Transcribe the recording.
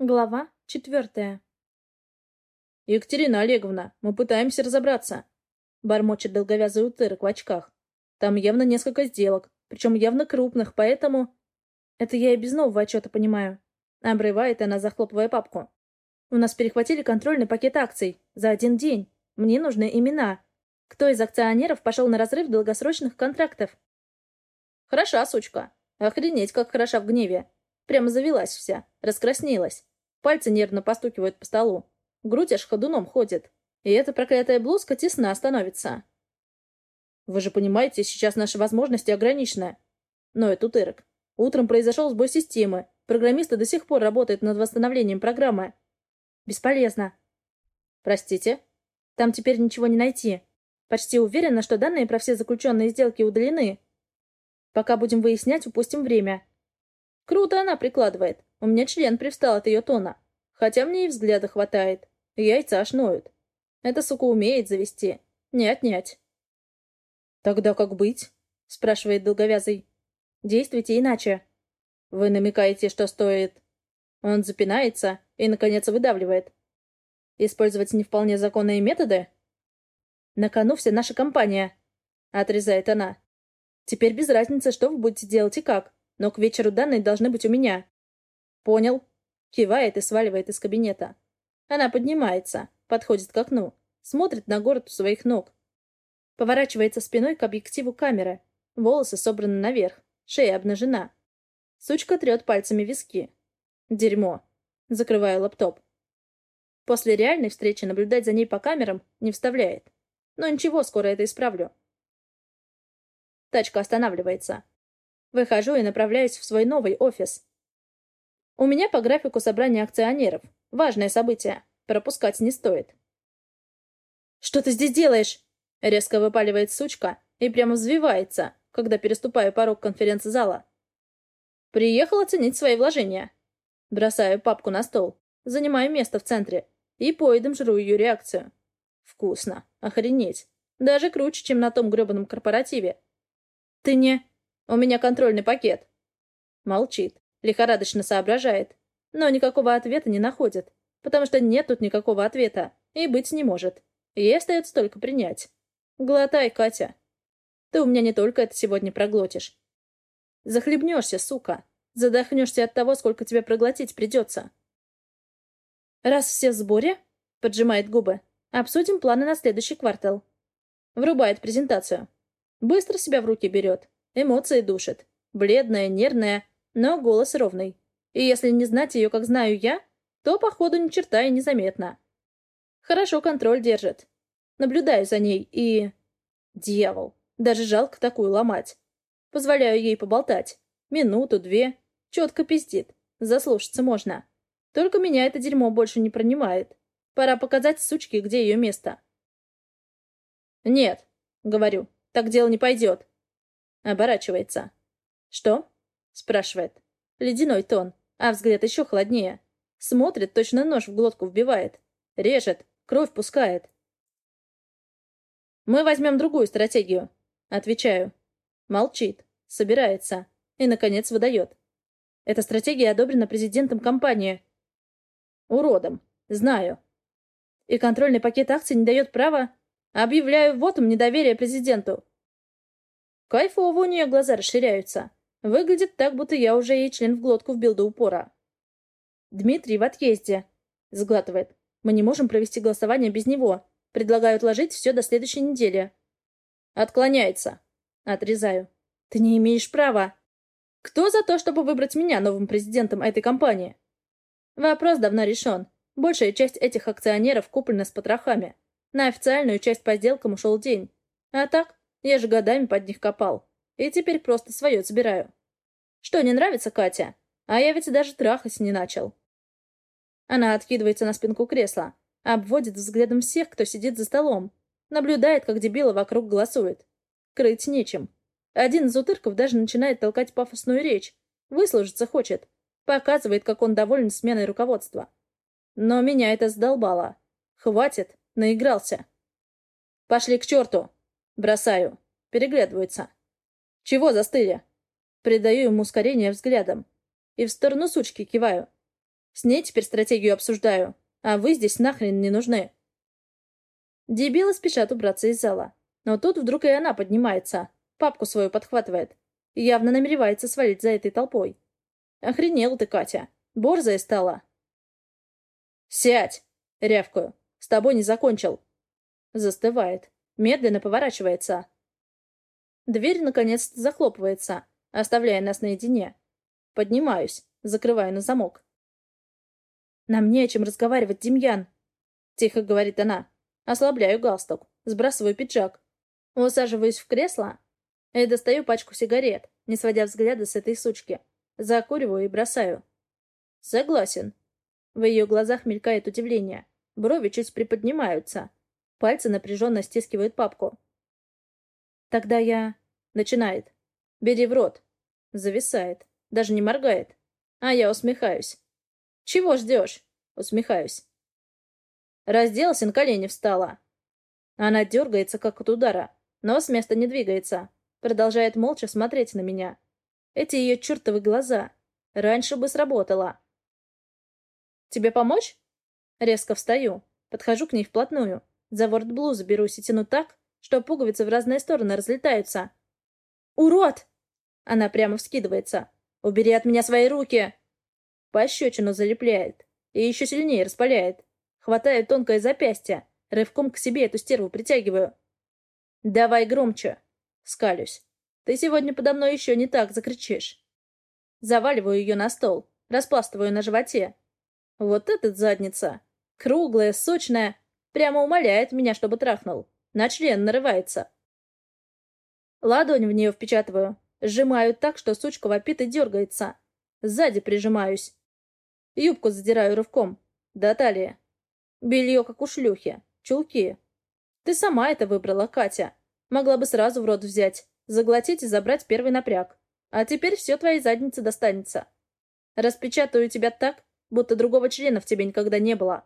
Глава четвертая. «Екатерина Олеговна, мы пытаемся разобраться», — бормочет долговязый утырок в очках. «Там явно несколько сделок, причем явно крупных, поэтому...» «Это я и без нового отчета понимаю», — обрывает она, захлопывая папку. «У нас перехватили контрольный пакет акций. За один день. Мне нужны имена. Кто из акционеров пошел на разрыв долгосрочных контрактов?» «Хороша, сучка. Охренеть, как хороша в гневе. Прямо завелась вся, раскраснелась. Пальцы нервно постукивают по столу. Грудь аж ходуном ходит. И эта проклятая блузка тесна становится. Вы же понимаете, сейчас наши возможности ограничены. Но это утырок. Утром произошел сбой системы. Программисты до сих пор работают над восстановлением программы. Бесполезно. Простите? Там теперь ничего не найти. Почти уверена, что данные про все заключенные сделки удалены. Пока будем выяснять, упустим время. Круто она прикладывает. У меня член привстал от ее тона. Хотя мне и взгляда хватает. Яйца аж ноют. Эта сука умеет завести. Не отнять. «Тогда как быть?» — спрашивает долговязый. «Действуйте иначе». «Вы намекаете, что стоит...» Он запинается и, наконец, выдавливает. «Использовать не вполне законные методы?» «На кону вся наша компания», — отрезает она. «Теперь без разницы, что вы будете делать и как, но к вечеру данные должны быть у меня. «Понял». Кивает и сваливает из кабинета. Она поднимается, подходит к окну, смотрит на город у своих ног. Поворачивается спиной к объективу камеры. Волосы собраны наверх, шея обнажена. Сучка трет пальцами виски. Дерьмо. Закрываю лаптоп. После реальной встречи наблюдать за ней по камерам не вставляет. Но ничего, скоро это исправлю. Тачка останавливается. Выхожу и направляюсь в свой новый офис. У меня по графику собрание акционеров. Важное событие. Пропускать не стоит. «Что ты здесь делаешь?» Резко выпаливает сучка и прямо взвивается, когда переступаю порог конференц-зала. Приехал оценить свои вложения. Бросаю папку на стол, занимаю место в центре и поедом жру ее реакцию. Вкусно. Охренеть. Даже круче, чем на том гребаном корпоративе. Ты не... У меня контрольный пакет. Молчит. Лихорадочно соображает. Но никакого ответа не находит. Потому что нет тут никакого ответа. И быть не может. Ей остается только принять. Глотай, Катя. Ты у меня не только это сегодня проглотишь. Захлебнешься, сука. Задохнешься от того, сколько тебе проглотить придется. Раз все в сборе, поджимает губы, обсудим планы на следующий квартал. Врубает презентацию. Быстро себя в руки берет. Эмоции душит. Бледная, нервная, но голос ровный. И если не знать ее, как знаю я, то, походу, ни черта и незаметно. Хорошо контроль держит. Наблюдаю за ней и... Дьявол. Даже жалко такую ломать. Позволяю ей поболтать. Минуту, две. Четко пиздит. Заслушаться можно. Только меня это дерьмо больше не пронимает. Пора показать сучке, где ее место. «Нет», — говорю, — «так дело не пойдет». Оборачивается. «Что?» Спрашивает. Ледяной тон, а взгляд еще холоднее. Смотрит, точно нож в глотку вбивает. Режет, кровь пускает. «Мы возьмем другую стратегию», — отвечаю. Молчит, собирается и, наконец, выдает. Эта стратегия одобрена президентом компании. Уродом. Знаю. И контрольный пакет акций не дает права. Объявляю вотум недоверия президенту. Кайфово у нее глаза расширяются. Выглядит так, будто я уже ей член в глотку вбил до упора. «Дмитрий в отъезде», — сглатывает. «Мы не можем провести голосование без него. Предлагаю отложить все до следующей недели». «Отклоняется». Отрезаю. «Ты не имеешь права». «Кто за то, чтобы выбрать меня новым президентом этой компании?» Вопрос давно решен. Большая часть этих акционеров куплена с потрохами. На официальную часть по сделкам ушел день. А так, я же годами под них копал. И теперь просто свое забираю. Что, не нравится Катя? А я ведь даже трахать не начал. Она откидывается на спинку кресла, обводит взглядом всех, кто сидит за столом, наблюдает, как дебилы вокруг голосуют. Крыть нечем. Один из утырков даже начинает толкать пафосную речь. Выслужиться хочет. Показывает, как он доволен сменой руководства. Но меня это задолбало. Хватит, наигрался. Пошли к черту. Бросаю. Переглядываются. Чего застыли? Придаю ему ускорение взглядом. И в сторону сучки киваю. С ней теперь стратегию обсуждаю, а вы здесь нахрен не нужны. Дебилы спешат убраться из зала. Но тут вдруг и она поднимается, папку свою подхватывает. Явно намеревается свалить за этой толпой. Охренел ты, Катя. Борзая стала. «Сядь!» — рявкаю. «С тобой не закончил». Застывает. Медленно поворачивается. Дверь, наконец захлопывается, оставляя нас наедине. Поднимаюсь, закрываю на замок. «Нам не о чем разговаривать, Демьян!» — тихо говорит она. Ослабляю галстук, сбрасываю пиджак. Усаживаюсь в кресло и достаю пачку сигарет, не сводя взгляда с этой сучки. Закуриваю и бросаю. Согласен. В ее глазах мелькает удивление. Брови чуть приподнимаются. Пальцы напряженно стискивают папку. Тогда я... Начинает. Бери в рот. Зависает. Даже не моргает. А я усмехаюсь. Чего ждешь? Усмехаюсь. Разделась и на колени встала. Она дергается, как от удара, но с места не двигается. Продолжает молча смотреть на меня. Эти ее чертовы глаза. Раньше бы сработало. «Тебе помочь?» Резко встаю. Подхожу к ней вплотную. За ворот блузы берусь и тяну так, что пуговицы в разные стороны разлетаются. «Урод!» Она прямо вскидывается. «Убери от меня свои руки!» Пощечину залепляет. И еще сильнее распаляет. Хватаю тонкое запястье. Рывком к себе эту стерву притягиваю. «Давай громче!» Скалюсь. «Ты сегодня подо мной еще не так закричишь». Заваливаю ее на стол. Распластываю на животе. Вот этот задница. Круглая, сочная. Прямо умоляет меня, чтобы трахнул. На член нарывается. Ладонь в нее впечатываю. Сжимаю так, что сучка вопит и дергается. Сзади прижимаюсь. Юбку задираю рывком. До талии. Белье, как у шлюхи. Чулки. Ты сама это выбрала, Катя. Могла бы сразу в рот взять, заглотить и забрать первый напряг. А теперь все твоей заднице достанется. Распечатаю тебя так, будто другого члена в тебе никогда не было.